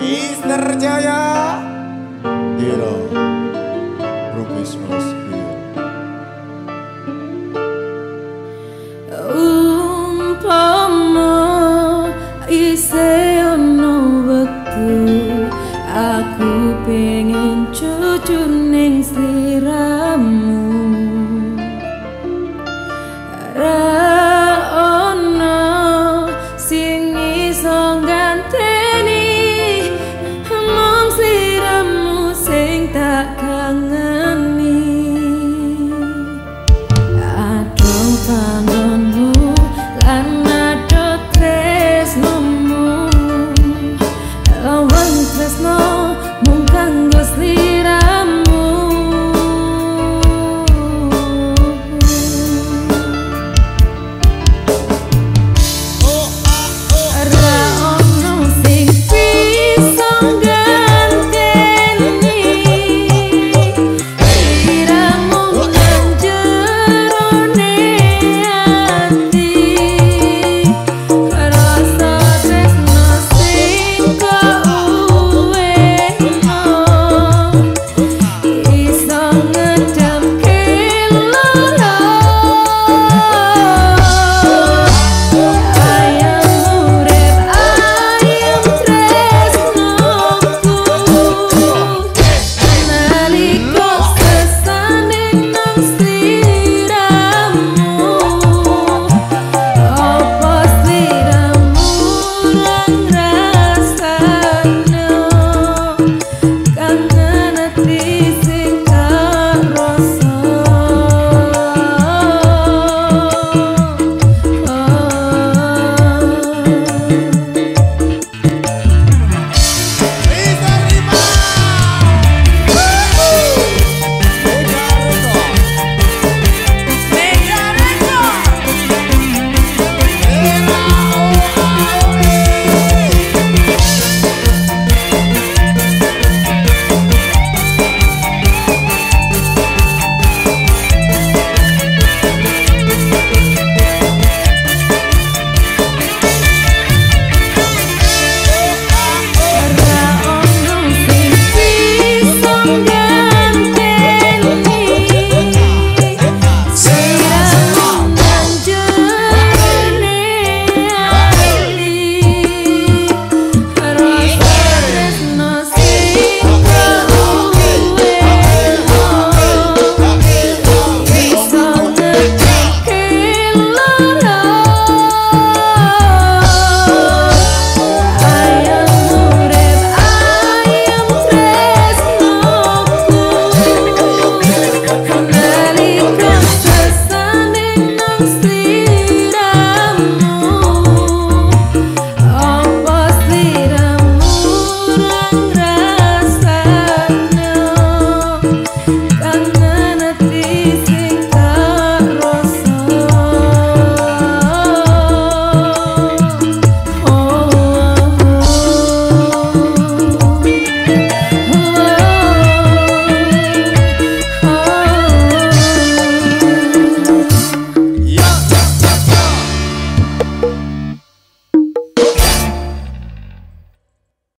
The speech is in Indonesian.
Mister Jaya. Hero. Rubis Mas Umpama isi ono waktu. aku pengen cucu neng sliramu. Sleep.